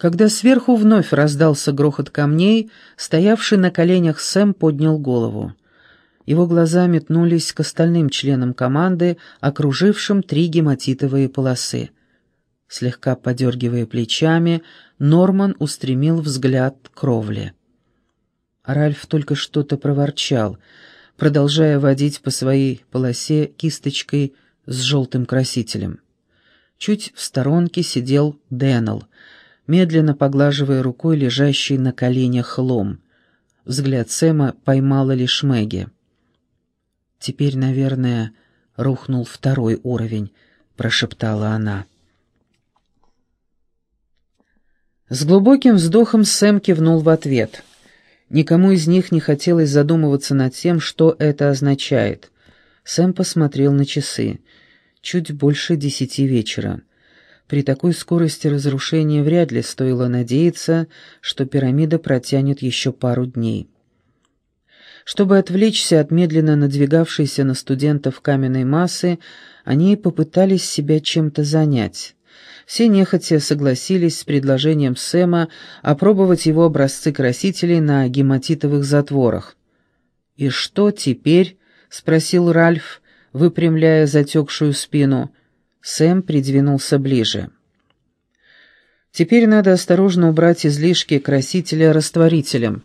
Когда сверху вновь раздался грохот камней, стоявший на коленях Сэм поднял голову. Его глаза метнулись к остальным членам команды, окружившим три гематитовые полосы. Слегка подергивая плечами, Норман устремил взгляд к кровле. Ральф только что-то проворчал, продолжая водить по своей полосе кисточкой с желтым красителем. Чуть в сторонке сидел Дэннел, медленно поглаживая рукой лежащий на коленях лом. Взгляд Сэма поймала лишь Мэгги. «Теперь, наверное, рухнул второй уровень», — прошептала она. С глубоким вздохом Сэм кивнул в ответ. Никому из них не хотелось задумываться над тем, что это означает. Сэм посмотрел на часы. Чуть больше десяти вечера. При такой скорости разрушения вряд ли стоило надеяться, что пирамида протянет еще пару дней. Чтобы отвлечься от медленно надвигавшейся на студентов каменной массы, они попытались себя чем-то занять. Все нехотя согласились с предложением Сэма опробовать его образцы красителей на гематитовых затворах. «И что теперь?» — спросил Ральф, выпрямляя затекшую спину. Сэм придвинулся ближе. «Теперь надо осторожно убрать излишки красителя растворителем».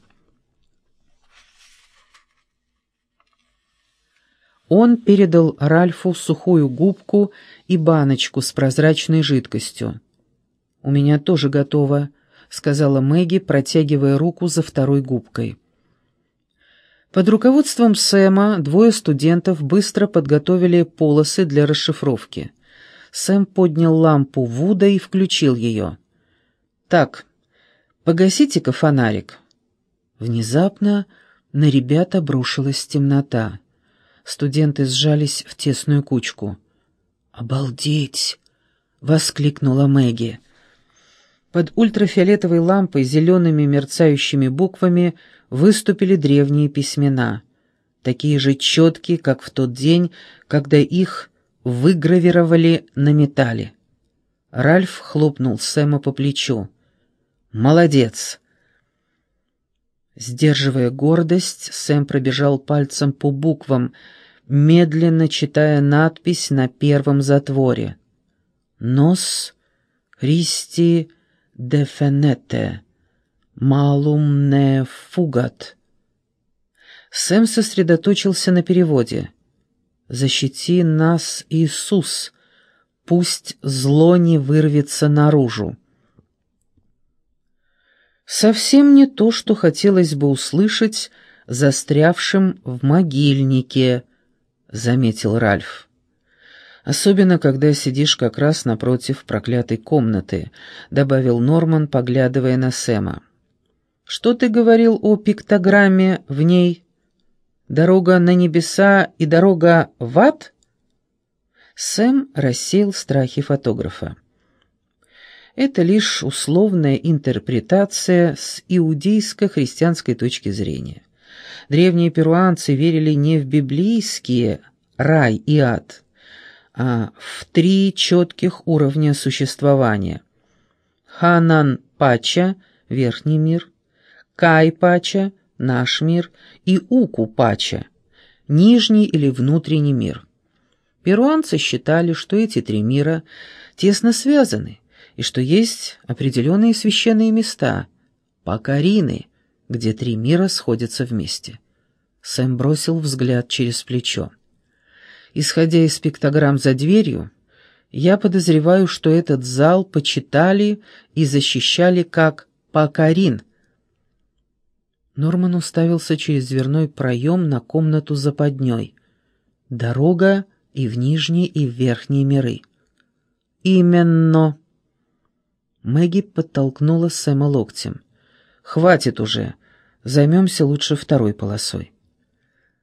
Он передал Ральфу сухую губку и баночку с прозрачной жидкостью. «У меня тоже готово», — сказала Мэгги, протягивая руку за второй губкой. Под руководством Сэма двое студентов быстро подготовили полосы для расшифровки. Сэм поднял лампу Вуда и включил ее. «Так, погасите-ка фонарик». Внезапно на ребят обрушилась темнота. Студенты сжались в тесную кучку. «Обалдеть!» — воскликнула Мэгги. Под ультрафиолетовой лампой зелеными мерцающими буквами выступили древние письмена, такие же четкие, как в тот день, когда их выгравировали на металле. Ральф хлопнул Сэма по плечу. «Молодец!» Сдерживая гордость, Сэм пробежал пальцем по буквам, медленно читая надпись на первом затворе. «Нос Христи дефенете, малум не фугат». Сэм сосредоточился на переводе. «Защити нас, Иисус, пусть зло не вырвется наружу». Совсем не то, что хотелось бы услышать застрявшим в могильнике, заметил Ральф. Особенно, когда сидишь как раз напротив проклятой комнаты, добавил Норман, поглядывая на Сэма. Что ты говорил о пиктограмме в ней? Дорога на небеса и дорога в ад? Сэм рассеял страхи фотографа. Это лишь условная интерпретация с иудейско-христианской точки зрения. Древние перуанцы верили не в библейские рай и ад, а в три четких уровня существования. Ханан-пача – верхний мир, Кай-пача – наш мир и Уку-пача – нижний или внутренний мир. Перуанцы считали, что эти три мира тесно связаны – и что есть определенные священные места, покарины, где три мира сходятся вместе. Сэм бросил взгляд через плечо. Исходя из пиктограмм за дверью, я подозреваю, что этот зал почитали и защищали как Покарин. Норман уставился через дверной проем на комнату западней. Дорога и в нижние, и в верхние миры. «Именно!» Мэгги подтолкнула Сэма локтем. «Хватит уже. Займемся лучше второй полосой».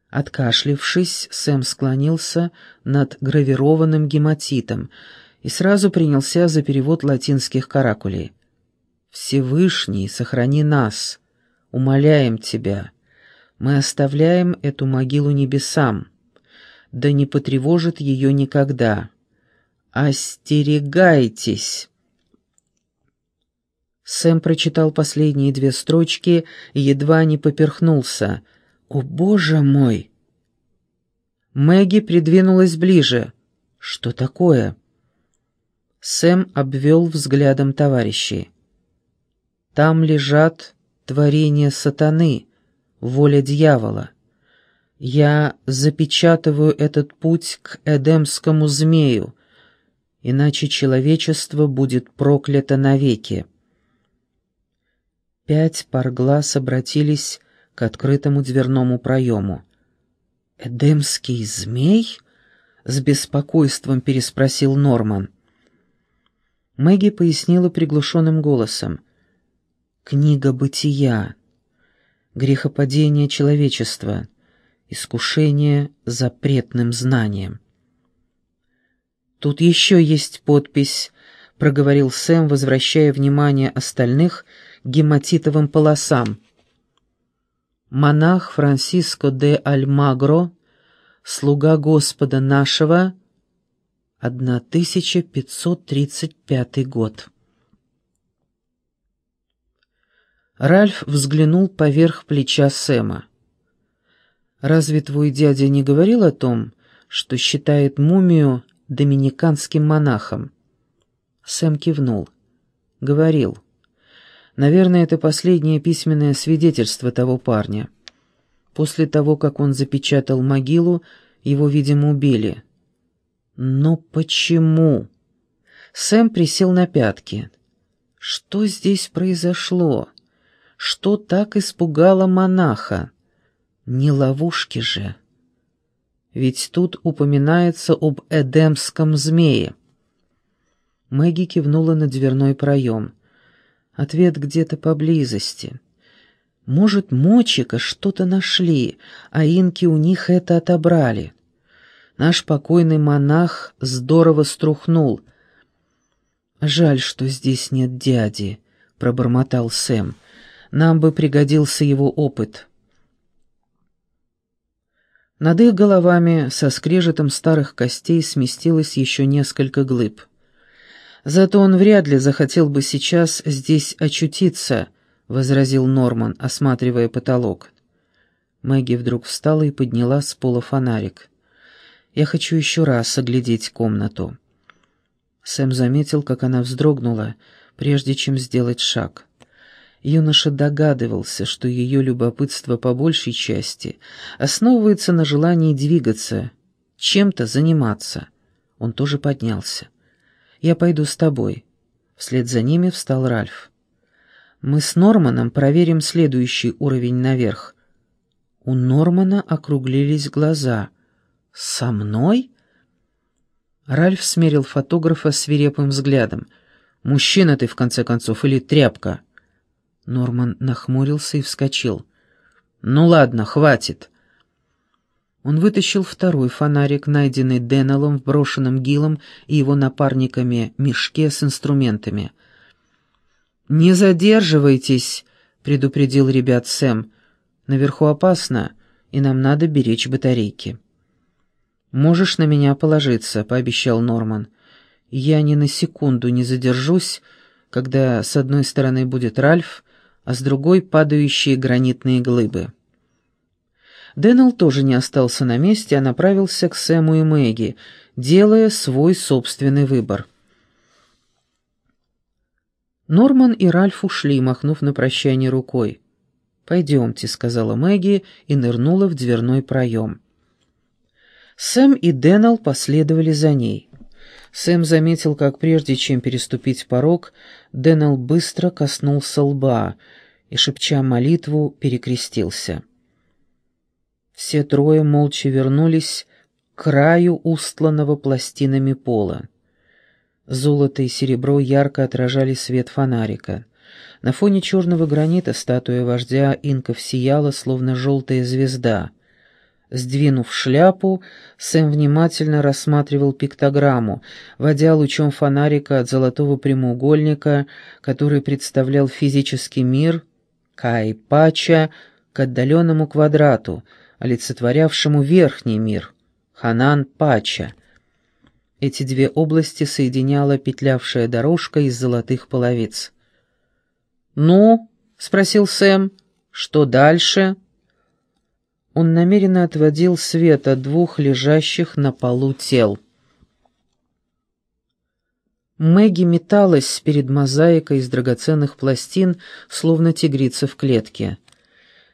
Откашлившись, Сэм склонился над гравированным гематитом и сразу принялся за перевод латинских каракулей. «Всевышний, сохрани нас! Умоляем Тебя! Мы оставляем эту могилу небесам, да не потревожит ее никогда! Остерегайтесь!» Сэм прочитал последние две строчки и едва не поперхнулся. «О, боже мой!» Мэгги придвинулась ближе. «Что такое?» Сэм обвел взглядом товарищей. «Там лежат творения сатаны, воля дьявола. Я запечатываю этот путь к Эдемскому змею, иначе человечество будет проклято навеки». Пять пар глаз обратились к открытому дверному проему. «Эдемский змей?» — с беспокойством переспросил Норман. Мэгги пояснила приглушенным голосом. «Книга бытия. Грехопадение человечества. Искушение запретным знанием». «Тут еще есть подпись», — проговорил Сэм, возвращая внимание остальных гематитовым полосам. «Монах Франсиско де Альмагро, слуга Господа нашего», 1535 год. Ральф взглянул поверх плеча Сэма. «Разве твой дядя не говорил о том, что считает мумию доминиканским монахом?» Сэм кивнул. «Говорил. Наверное, это последнее письменное свидетельство того парня. После того, как он запечатал могилу, его, видимо, убили». Но почему? Сэм присел на пятки. Что здесь произошло? Что так испугало монаха? Не ловушки же. Ведь тут упоминается об эдемском змее. Мэгги кивнула на дверной проем. Ответ где-то поблизости. Может, мочика что-то нашли, а инки у них это отобрали. Наш покойный монах здорово струхнул. «Жаль, что здесь нет дяди», — пробормотал Сэм. «Нам бы пригодился его опыт». Над их головами со скрежетом старых костей сместилось еще несколько глыб. «Зато он вряд ли захотел бы сейчас здесь очутиться», — возразил Норман, осматривая потолок. Мэгги вдруг встала и подняла с пола фонарик. Я хочу еще раз оглядеть комнату». Сэм заметил, как она вздрогнула, прежде чем сделать шаг. Юноша догадывался, что ее любопытство по большей части основывается на желании двигаться, чем-то заниматься. Он тоже поднялся. «Я пойду с тобой». Вслед за ними встал Ральф. «Мы с Норманом проверим следующий уровень наверх». У Нормана округлились глаза — «Со мной?» Ральф смерил фотографа свирепым взглядом. «Мужчина ты, в конце концов, или тряпка?» Норман нахмурился и вскочил. «Ну ладно, хватит». Он вытащил второй фонарик, найденный Деннеллом в брошенном Гилом и его напарниками мешке с инструментами. «Не задерживайтесь», — предупредил ребят Сэм. «Наверху опасно, и нам надо беречь батарейки». «Можешь на меня положиться», — пообещал Норман. «Я ни на секунду не задержусь, когда с одной стороны будет Ральф, а с другой — падающие гранитные глыбы». Дэннел тоже не остался на месте, а направился к Сэму и Мэгги, делая свой собственный выбор. Норман и Ральф ушли, махнув на прощание рукой. «Пойдемте», — сказала Мэгги и нырнула в дверной проем. Сэм и Дэннел последовали за ней. Сэм заметил, как прежде чем переступить порог, Дэннел быстро коснулся лба и, шепча молитву, перекрестился. Все трое молча вернулись к краю устланного пластинами пола. Золото и серебро ярко отражали свет фонарика. На фоне черного гранита статуя вождя инков сияла, словно желтая звезда — Сдвинув шляпу, Сэм внимательно рассматривал пиктограмму, водя лучом фонарика от золотого прямоугольника, который представлял физический мир, Кай-Пача, к отдаленному квадрату, олицетворявшему верхний мир, Ханан-Пача. Эти две области соединяла петлявшая дорожка из золотых половиц. «Ну?» — спросил Сэм. «Что дальше?» Он намеренно отводил свет от двух лежащих на полу тел. Мэгги металась перед мозаикой из драгоценных пластин, словно тигрица в клетке.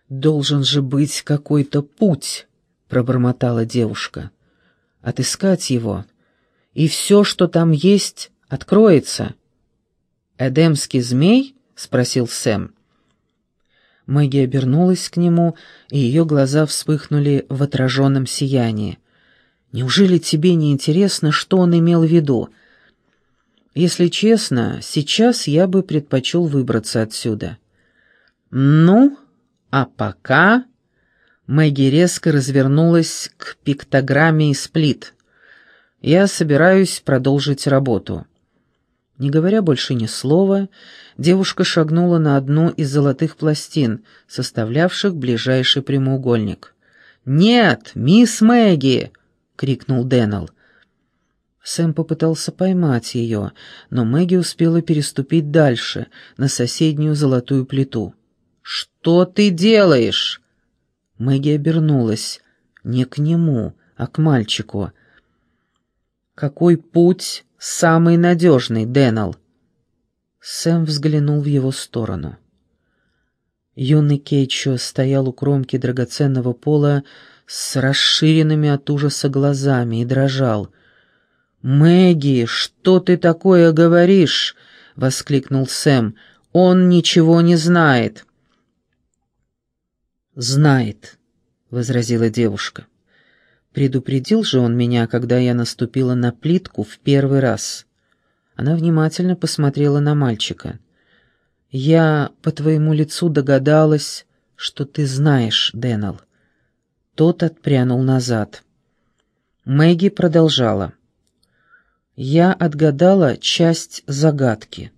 «Должен же быть какой-то путь», — пробормотала девушка. «Отыскать его, и все, что там есть, откроется». «Эдемский змей?» — спросил Сэм. Мэгги обернулась к нему, и ее глаза вспыхнули в отраженном сиянии. «Неужели тебе не интересно, что он имел в виду?» «Если честно, сейчас я бы предпочел выбраться отсюда». «Ну, а пока...» Мэгги резко развернулась к пиктограмме из плит. «Я собираюсь продолжить работу». Не говоря больше ни слова, девушка шагнула на одну из золотых пластин, составлявших ближайший прямоугольник. «Нет, мисс Мэгги!» — крикнул Дэннел. Сэм попытался поймать ее, но Мэгги успела переступить дальше, на соседнюю золотую плиту. «Что ты делаешь?» Мэгги обернулась. Не к нему, а к мальчику. «Какой путь самый надежный, Дэннел?» Сэм взглянул в его сторону. Юный Кейчо стоял у кромки драгоценного пола с расширенными от ужаса глазами и дрожал. «Мэгги, что ты такое говоришь?» — воскликнул Сэм. «Он ничего не знает». «Знает», — возразила девушка. «Предупредил же он меня, когда я наступила на плитку в первый раз». Она внимательно посмотрела на мальчика. «Я по твоему лицу догадалась, что ты знаешь, Дэннел». Тот отпрянул назад. Мэгги продолжала. «Я отгадала часть загадки.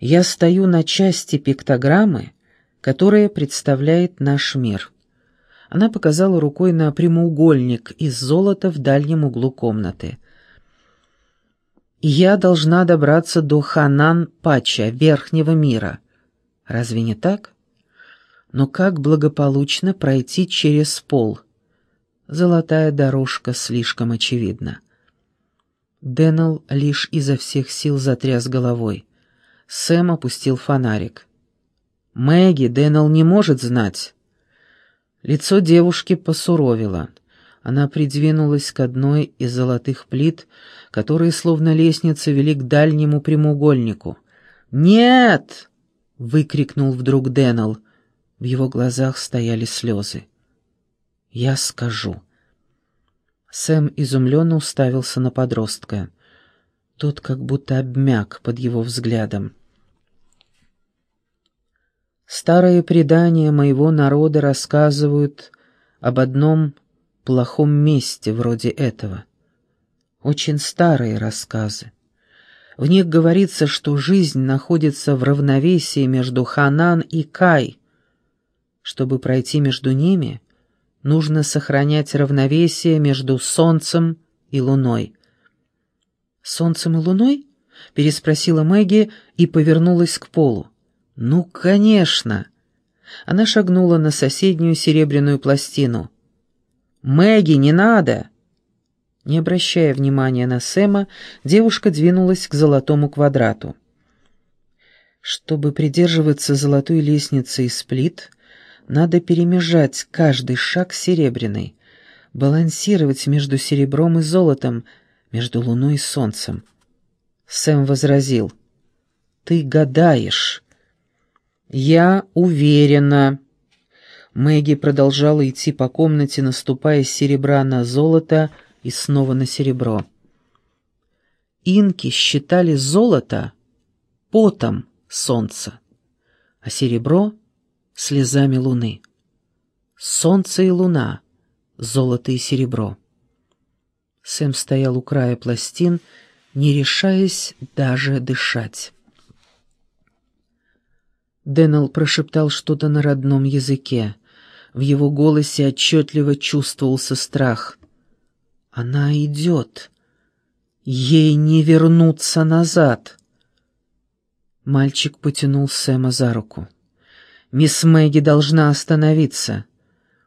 Я стою на части пиктограммы, которая представляет наш мир». Она показала рукой на прямоугольник из золота в дальнем углу комнаты. «Я должна добраться до Ханан-Пача, Верхнего мира. Разве не так? Но как благополучно пройти через пол? Золотая дорожка слишком очевидна». Дэннел лишь изо всех сил затряс головой. Сэм опустил фонарик. Мэгги Дэннел не может знать. Лицо девушки посуровило. Она придвинулась к одной из золотых плит, которые словно лестница вели к дальнему прямоугольнику. «Нет!» — выкрикнул вдруг Дэннел. В его глазах стояли слезы. «Я скажу». Сэм изумленно уставился на подростка. Тот как будто обмяк под его взглядом. Старые предания моего народа рассказывают об одном плохом месте вроде этого. Очень старые рассказы. В них говорится, что жизнь находится в равновесии между Ханан и Кай. Чтобы пройти между ними, нужно сохранять равновесие между Солнцем и Луной. «Солнцем и Луной?» — переспросила Мэгги и повернулась к полу. «Ну, конечно!» Она шагнула на соседнюю серебряную пластину. «Мэгги, не надо!» Не обращая внимания на Сэма, девушка двинулась к золотому квадрату. Чтобы придерживаться золотой лестницы из плит, надо перемежать каждый шаг серебряный, балансировать между серебром и золотом, между луной и солнцем. Сэм возразил. «Ты гадаешь». «Я уверена». Мэгги продолжала идти по комнате, наступая с серебра на золото и снова на серебро. Инки считали золото потом солнца, а серебро — слезами луны. Солнце и луна, золото и серебро. Сэм стоял у края пластин, не решаясь даже дышать. Дэннел прошептал что-то на родном языке. В его голосе отчетливо чувствовался страх. «Она идет. Ей не вернуться назад». Мальчик потянул Сэма за руку. «Мисс Мэгги должна остановиться.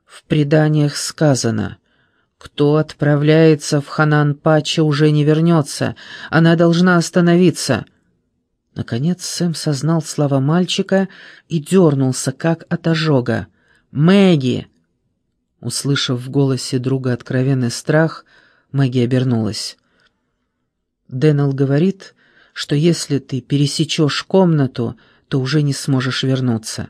В преданиях сказано, кто отправляется в Ханан-Пача, уже не вернется. Она должна остановиться». Наконец Сэм сознал слова мальчика и дернулся, как от ожога. «Мэгги!» Услышав в голосе друга откровенный страх, Мэгги обернулась. Дэннел говорит, что если ты пересечешь комнату, то уже не сможешь вернуться.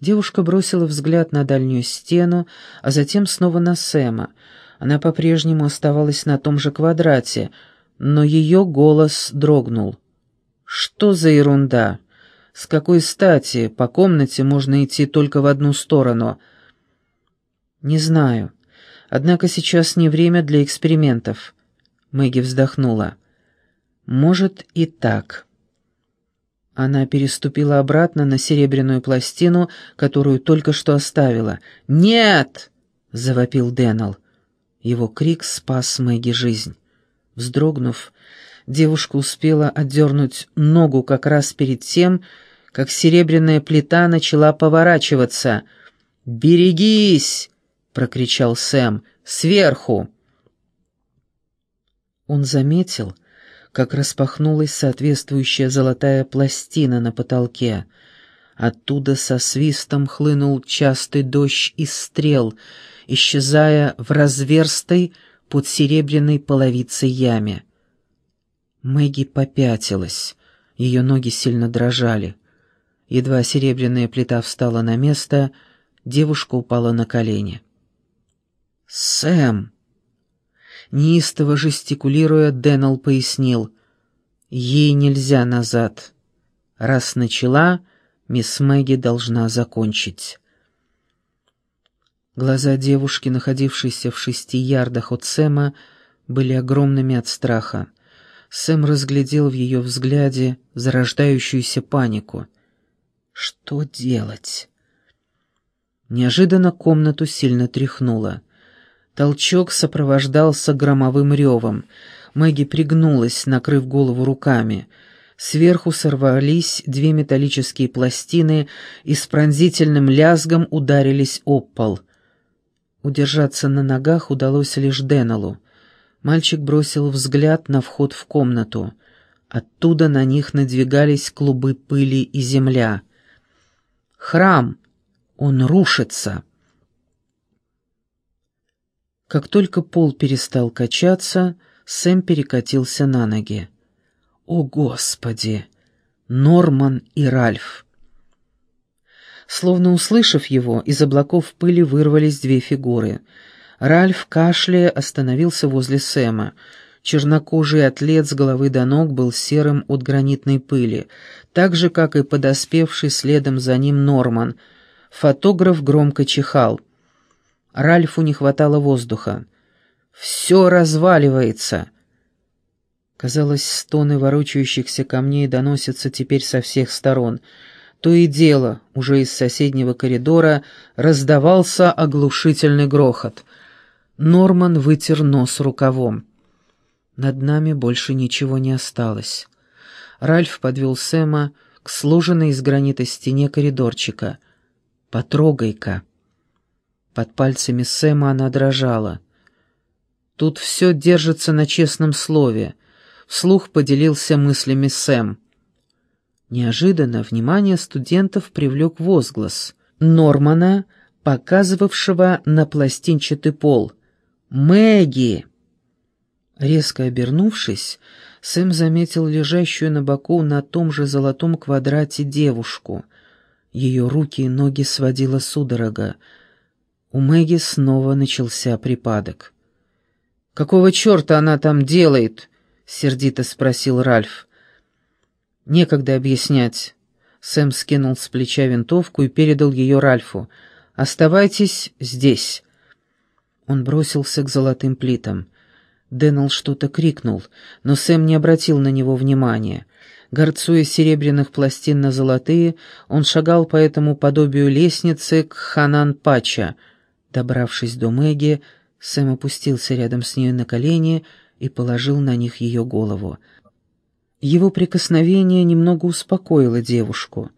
Девушка бросила взгляд на дальнюю стену, а затем снова на Сэма. Она по-прежнему оставалась на том же квадрате, но ее голос дрогнул. «Что за ерунда? С какой стати по комнате можно идти только в одну сторону?» «Не знаю. Однако сейчас не время для экспериментов». Мэгги вздохнула. Может и так. Она переступила обратно на серебряную пластину, которую только что оставила. «Нет!» — завопил Дэннел. Его крик спас Мэгги жизнь. Вздрогнув, девушка успела отдернуть ногу как раз перед тем, как серебряная плита начала поворачиваться. «Берегись!» — прокричал Сэм. «Сверху!» Он заметил, как распахнулась соответствующая золотая пластина на потолке. Оттуда со свистом хлынул частый дождь из стрел, исчезая в разверстой под серебряной половицей яме. Мэгги попятилась, ее ноги сильно дрожали. Едва серебряная плита встала на место, девушка упала на колени. «Сэм!» Неистово жестикулируя, Дэннел пояснил. «Ей нельзя назад. Раз начала, мисс Мэгги должна закончить». Глаза девушки, находившейся в шести ярдах от Сэма, были огромными от страха. Сэм разглядел в ее взгляде зарождающуюся панику. «Что делать?» Неожиданно комнату сильно тряхнуло. Толчок сопровождался громовым ревом. Мэгги пригнулась, накрыв голову руками. Сверху сорвались две металлические пластины и с пронзительным лязгом ударились об пол. Удержаться на ногах удалось лишь Деннеллу. Мальчик бросил взгляд на вход в комнату. Оттуда на них надвигались клубы пыли и земля. «Храм! Он рушится!» Как только пол перестал качаться, Сэм перекатился на ноги. «О, Господи! Норман и Ральф!» Словно услышав его, из облаков пыли вырвались две фигуры. Ральф, кашляя, остановился возле Сэма. Чернокожий атлет с головы до ног был серым от гранитной пыли, так же, как и подоспевший следом за ним Норман. Фотограф громко чихал. Ральфу не хватало воздуха. «Все разваливается!» Казалось, стоны ворочающихся камней доносятся теперь со всех сторон. То и дело, уже из соседнего коридора раздавался оглушительный грохот. Норман вытер нос рукавом. Над нами больше ничего не осталось. Ральф подвел Сэма к сложенной из гранита стене коридорчика. «Потрогай-ка». Под пальцами Сэма она дрожала. «Тут все держится на честном слове», — вслух поделился мыслями Сэм. Неожиданно внимание студентов привлек возглас Нормана, показывавшего на пластинчатый пол. «Мэгги!» Резко обернувшись, Сэм заметил лежащую на боку на том же золотом квадрате девушку. Ее руки и ноги сводила судорога. У Мэгги снова начался припадок. «Какого черта она там делает?» — сердито спросил Ральф. «Некогда объяснять». Сэм скинул с плеча винтовку и передал ее Ральфу. «Оставайтесь здесь». Он бросился к золотым плитам. Дэннел что-то крикнул, но Сэм не обратил на него внимания. Горцуя серебряных пластин на золотые, он шагал по этому подобию лестницы к Ханан-Пача — Добравшись до Мэгги, Сэм опустился рядом с ней на колени и положил на них ее голову. Его прикосновение немного успокоило девушку.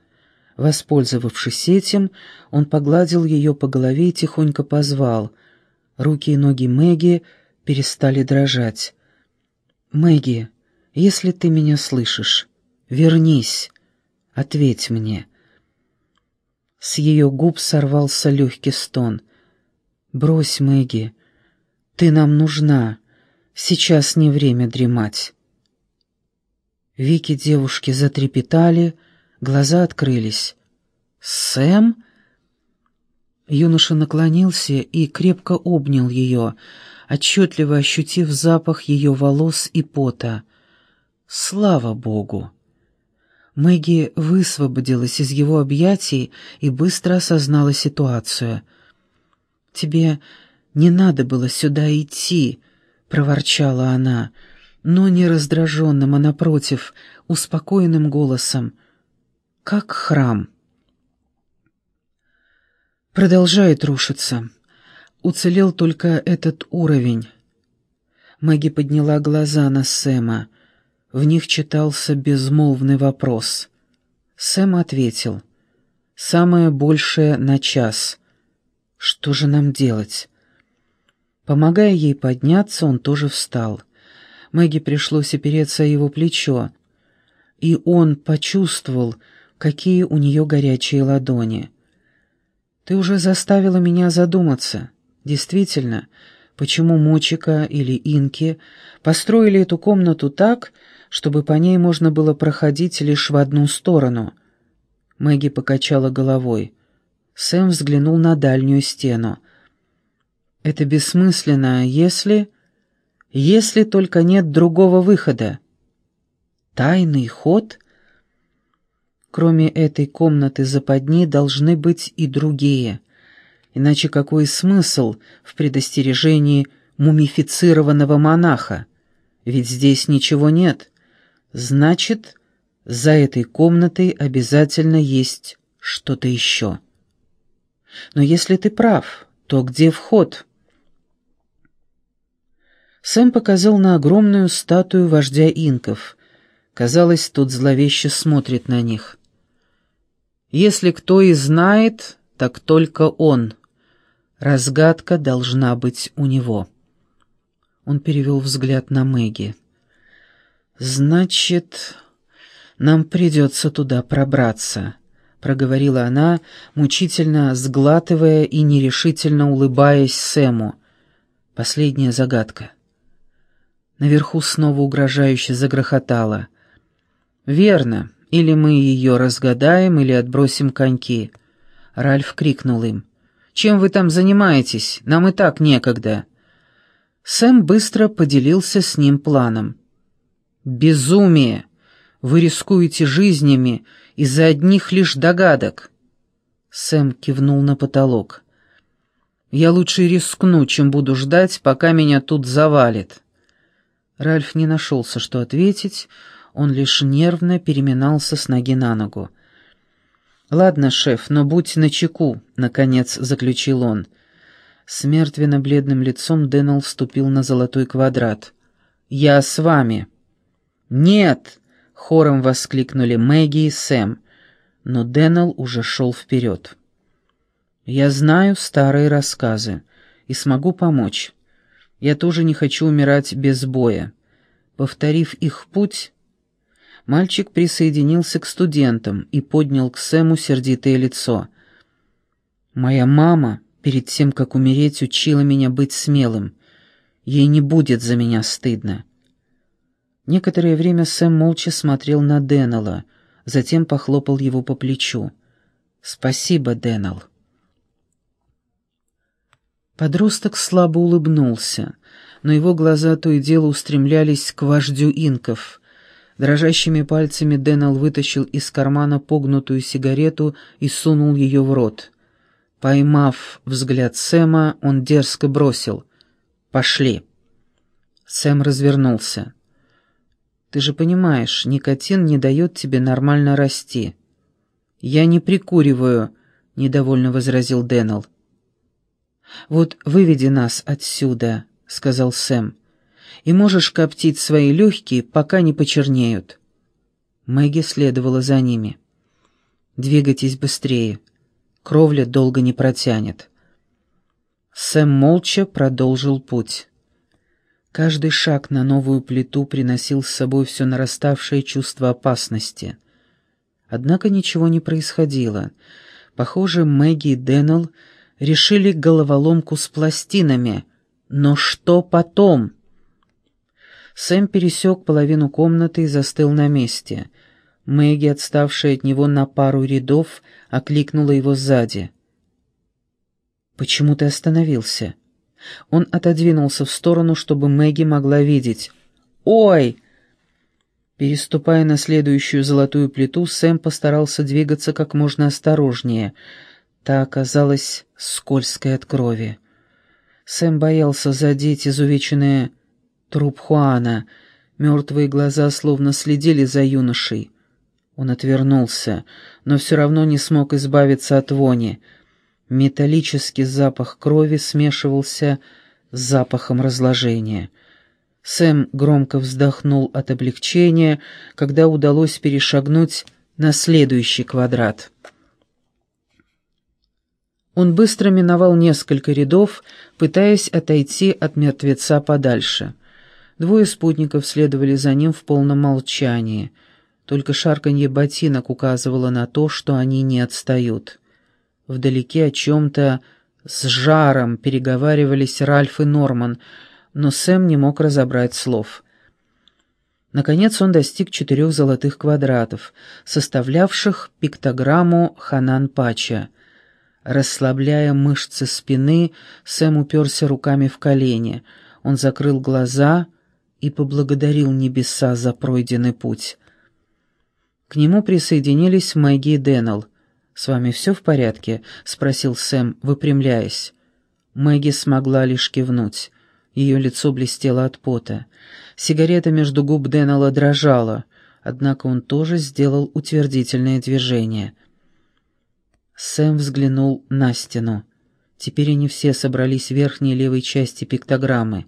Воспользовавшись этим, он погладил ее по голове и тихонько позвал. Руки и ноги Мэгги перестали дрожать. «Мэгги, если ты меня слышишь, вернись, ответь мне». С ее губ сорвался легкий стон. «Брось, Мэгги, ты нам нужна, сейчас не время дремать». Вики девушки затрепетали, глаза открылись. «Сэм?» Юноша наклонился и крепко обнял ее, отчетливо ощутив запах ее волос и пота. «Слава Богу!» Мэгги высвободилась из его объятий и быстро осознала ситуацию. «Тебе не надо было сюда идти», — проворчала она, но не раздраженным, а напротив, успокоенным голосом. «Как храм». Продолжает рушиться. Уцелел только этот уровень. Мэгги подняла глаза на Сэма. В них читался безмолвный вопрос. Сэм ответил. «Самое большее на час. Что же нам делать?» Помогая ей подняться, он тоже встал. Мэгги пришлось опереться о его плечо, и он почувствовал, какие у нее горячие ладони. «Ты уже заставила меня задуматься. Действительно, почему Мочика или Инки построили эту комнату так, чтобы по ней можно было проходить лишь в одну сторону. Мэгги покачала головой. Сэм взглянул на дальнюю стену. «Это бессмысленно, если... если только нет другого выхода». «Тайный ход?» Кроме этой комнаты западни должны быть и другие. Иначе какой смысл в предостережении мумифицированного монаха? Ведь здесь ничего нет. Значит, за этой комнатой обязательно есть что-то еще. Но если ты прав, то где вход? Сэм показал на огромную статую вождя инков. Казалось, тот зловеще смотрит на них. Если кто и знает, так только он. Разгадка должна быть у него. Он перевел взгляд на Мэгги. «Значит, нам придется туда пробраться», — проговорила она, мучительно сглатывая и нерешительно улыбаясь Сэму. Последняя загадка. Наверху снова угрожающе загрохотало. «Верно, или мы ее разгадаем, или отбросим коньки». Ральф крикнул им. «Чем вы там занимаетесь? Нам и так некогда». Сэм быстро поделился с ним планом. Безумие! Вы рискуете жизнями из-за одних лишь догадок. Сэм кивнул на потолок. Я лучше рискну, чем буду ждать, пока меня тут завалит. Ральф не нашелся, что ответить, он лишь нервно переминался с ноги на ногу. «Ладно, шеф, но будь начеку», — наконец заключил он. С мертвенно-бледным лицом Дэннел вступил на золотой квадрат. «Я с вами». «Нет!» — хором воскликнули Мэгги и Сэм, но Дэннел уже шел вперед. «Я знаю старые рассказы и смогу помочь. Я тоже не хочу умирать без боя». Повторив их путь, мальчик присоединился к студентам и поднял к Сэму сердитое лицо. «Моя мама перед тем, как умереть, учила меня быть смелым. Ей не будет за меня стыдно. Некоторое время Сэм молча смотрел на Дэннела, затем похлопал его по плечу. «Спасибо, Дэннел». Подросток слабо улыбнулся, но его глаза то и дело устремлялись к вождю инков. Дрожащими пальцами Дэннел вытащил из кармана погнутую сигарету и сунул ее в рот. Поймав взгляд Сэма, он дерзко бросил «Пошли». Сэм развернулся. Ты же понимаешь, никотин не дает тебе нормально расти». «Я не прикуриваю», — недовольно возразил Дэннел. «Вот выведи нас отсюда», — сказал Сэм, — «и можешь коптить свои легкие, пока не почернеют». Мэгги следовала за ними. «Двигайтесь быстрее. Кровля долго не протянет». Сэм молча продолжил путь. Каждый шаг на новую плиту приносил с собой все нараставшее чувство опасности. Однако ничего не происходило. Похоже, Мэгги и Дэннел решили головоломку с пластинами. Но что потом? Сэм пересек половину комнаты и застыл на месте. Мэгги, отставшая от него на пару рядов, окликнула его сзади. «Почему ты остановился?» Он отодвинулся в сторону, чтобы Мэгги могла видеть. «Ой!» Переступая на следующую золотую плиту, Сэм постарался двигаться как можно осторожнее. Та оказалась скользкой от крови. Сэм боялся задеть изувеченный труп Хуана. Мертвые глаза словно следили за юношей. Он отвернулся, но все равно не смог избавиться от вони — Металлический запах крови смешивался с запахом разложения. Сэм громко вздохнул от облегчения, когда удалось перешагнуть на следующий квадрат. Он быстро миновал несколько рядов, пытаясь отойти от мертвеца подальше. Двое спутников следовали за ним в полном молчании. Только шарканье ботинок указывало на то, что они не отстают. Вдалеке о чем-то с жаром переговаривались Ральф и Норман, но Сэм не мог разобрать слов. Наконец он достиг четырех золотых квадратов, составлявших пиктограмму Ханан Пача. Расслабляя мышцы спины, Сэм уперся руками в колени. Он закрыл глаза и поблагодарил небеса за пройденный путь. К нему присоединились Мэгги и Дэннелл. «С вами все в порядке?» — спросил Сэм, выпрямляясь. Мэгги смогла лишь кивнуть. Ее лицо блестело от пота. Сигарета между губ Деннелла дрожала, однако он тоже сделал утвердительное движение. Сэм взглянул на стену. Теперь они все собрались в верхней левой части пиктограммы.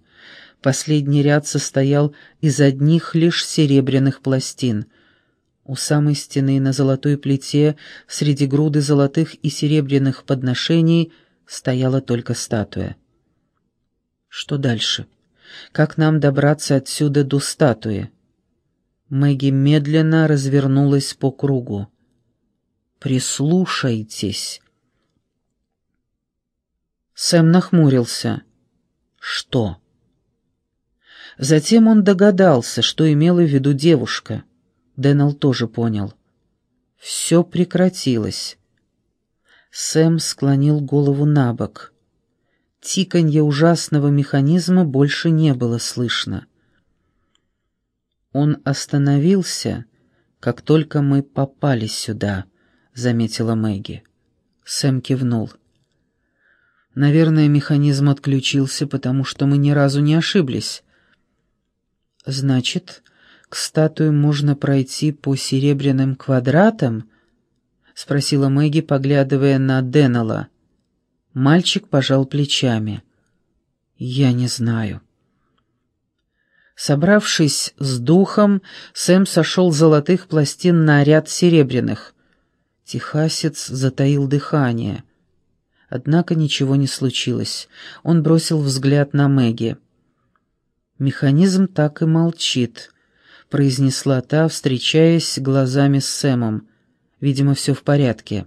Последний ряд состоял из одних лишь серебряных пластин — у самой стены на золотой плите среди груды золотых и серебряных подношений стояла только статуя. Что дальше? Как нам добраться отсюда до статуи? Мэгги медленно развернулась по кругу. «Прислушайтесь!» Сэм нахмурился. «Что?» Затем он догадался, что имела в виду девушка — Дэннел тоже понял. Все прекратилось. Сэм склонил голову на бок. Тиканье ужасного механизма больше не было слышно. «Он остановился, как только мы попали сюда», — заметила Мэгги. Сэм кивнул. «Наверное, механизм отключился, потому что мы ни разу не ошиблись». «Значит, к статуе можно пройти по серебряным квадратам?» — спросила Мэгги, поглядывая на Деннелла. Мальчик пожал плечами. «Я не знаю». Собравшись с духом, Сэм сошел золотых пластин на ряд серебряных. Техасец затаил дыхание. Однако ничего не случилось. Он бросил взгляд на Мэгги. Механизм так и молчит произнесла та, встречаясь глазами с Сэмом. «Видимо, все в порядке».